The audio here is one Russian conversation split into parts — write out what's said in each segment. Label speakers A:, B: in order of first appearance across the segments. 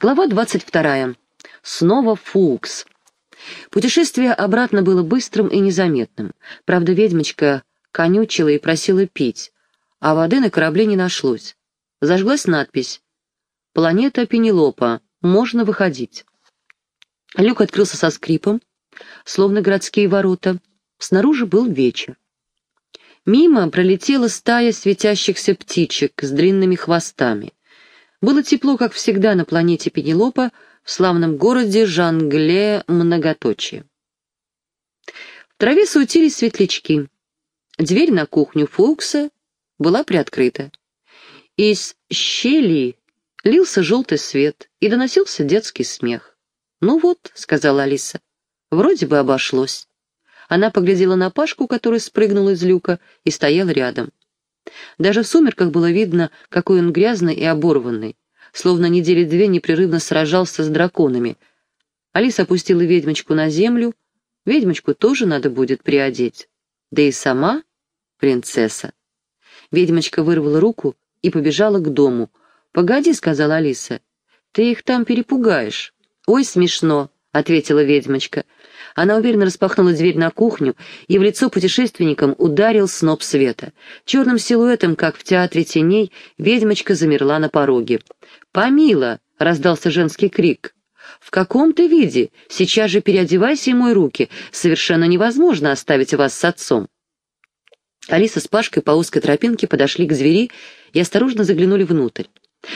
A: Глава 22. Снова Фукс. Путешествие обратно было быстрым и незаметным. Правда, ведьмочка конючила и просила пить, а воды на корабле не нашлось. Зажглась надпись «Планета Пенелопа. Можно выходить». Люк открылся со скрипом, словно городские ворота. Снаружи был вечер. Мимо пролетела стая светящихся птичек с длинными хвостами. Было тепло, как всегда, на планете Пенелопа, в славном городе Жангле многоточие. В траве суетились светлячки. Дверь на кухню Фукса была приоткрыта. Из щели лился желтый свет и доносился детский смех. «Ну вот», — сказала Алиса, — «вроде бы обошлось». Она поглядела на Пашку, который спрыгнул из люка и стоял рядом. Даже в сумерках было видно, какой он грязный и оборванный, словно недели две непрерывно сражался с драконами. Алиса опустила ведьмочку на землю, ведьмочку тоже надо будет приодеть. Да и сама принцесса. Ведьмочка вырвала руку и побежала к дому. «Погоди», — сказала Алиса, — «ты их там перепугаешь». «Ой, смешно», — ответила ведьмочка. Она уверенно распахнула дверь на кухню, и в лицо путешественникам ударил сноп света. Черным силуэтом, как в театре теней, ведьмочка замерла на пороге. «Помила!» — раздался женский крик. «В каком ты виде? Сейчас же переодевайся и мой руки. Совершенно невозможно оставить вас с отцом». Алиса с Пашкой по узкой тропинке подошли к звери и осторожно заглянули внутрь.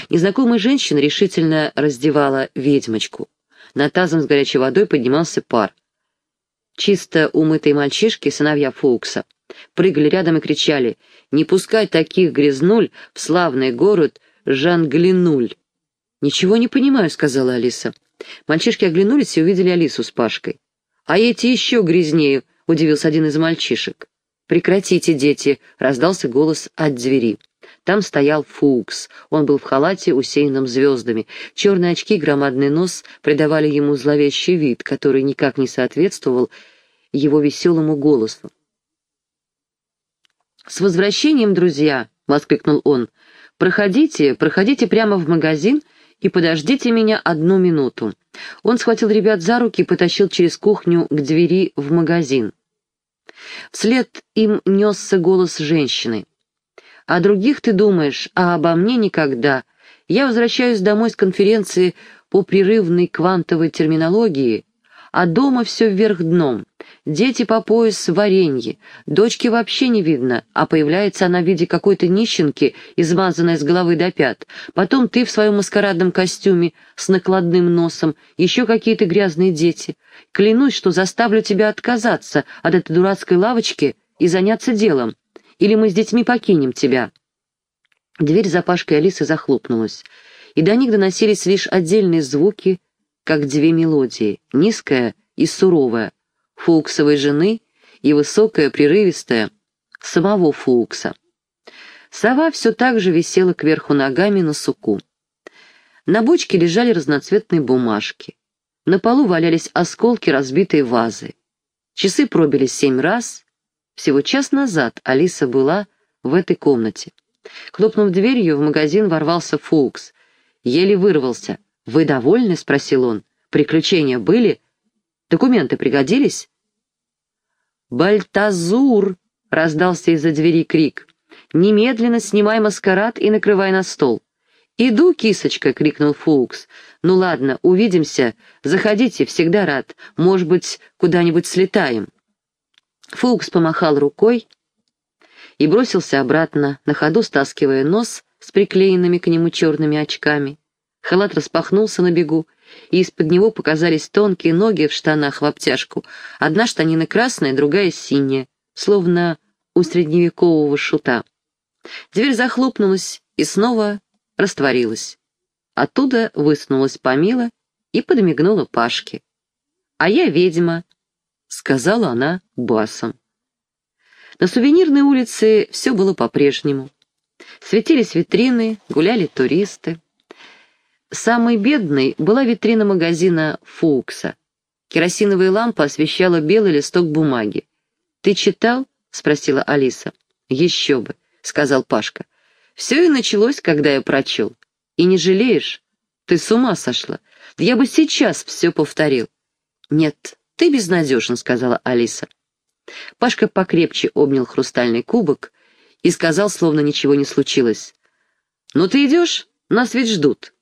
A: Незнакомая женщина решительно раздевала ведьмочку. Над тазом с горячей водой поднимался пар. Чисто умытые мальчишки, сыновья Фоукса, прыгали рядом и кричали «Не пускай таких грязнуль в славный город Жанглинуль!» «Ничего не понимаю», — сказала Алиса. Мальчишки оглянулись и увидели Алису с Пашкой. «А эти еще грязнее», — удивился один из мальчишек. «Прекратите, дети», — раздался голос от двери. Там стоял Фукс. Он был в халате, усеянном звездами. Черные очки, громадный нос придавали ему зловещий вид, который никак не соответствовал его веселому голосу. «С возвращением, друзья!» — воскликнул он. «Проходите, проходите прямо в магазин и подождите меня одну минуту». Он схватил ребят за руки и потащил через кухню к двери в магазин. Вслед им несся голос женщины. О других ты думаешь, а обо мне никогда. Я возвращаюсь домой с конференции по прерывной квантовой терминологии, а дома все вверх дном. Дети по пояс в варенье, дочки вообще не видно, а появляется она в виде какой-то нищенки, измазанной с головы до пят. Потом ты в своем маскарадном костюме с накладным носом, еще какие-то грязные дети. Клянусь, что заставлю тебя отказаться от этой дурацкой лавочки и заняться делом или мы с детьми покинем тебя». Дверь за Пашкой Алисы захлопнулась, и до них доносились лишь отдельные звуки, как две мелодии, низкая и суровая, Фуксовой жены и высокая, прерывистая, самого Фукса. Сова все так же висела кверху ногами на суку. На бочке лежали разноцветные бумажки. На полу валялись осколки разбитой вазы. Часы пробили семь раз, всего час назад Алиса была в этой комнате. Хлопнув дверью, в магазин ворвался Фукс. Еле вырвался. «Вы довольны?» — спросил он. «Приключения были? Документы пригодились?» «Бальтазур!» — раздался из-за двери крик. «Немедленно снимай маскарад и накрывай на стол». «Иду, кисочка!» — крикнул Фукс. «Ну ладно, увидимся. Заходите, всегда рад. Может быть, куда-нибудь слетаем». Фукс помахал рукой и бросился обратно, на ходу стаскивая нос с приклеенными к нему черными очками. Халат распахнулся на бегу, и из-под него показались тонкие ноги в штанах в обтяжку. Одна штанина красная, другая синяя, словно у средневекового шута. Дверь захлопнулась и снова растворилась. Оттуда высунулась Памила и подмигнула Пашке. «А я ведьма», — сказала она басом. На сувенирной улице все было по-прежнему. Светились витрины, гуляли туристы. Самой бедной была витрина магазина «Фукса». Керосиновая лампа освещала белый листок бумаги. «Ты читал?» — спросила Алиса. «Еще бы», — сказал Пашка. «Все и началось, когда я прочел. И не жалеешь?» Ты с ума сошла? Я бы сейчас все повторил. Нет, ты безнадежен, сказала Алиса. Пашка покрепче обнял хрустальный кубок и сказал, словно ничего не случилось. «Ну ты идешь? Нас ведь ждут».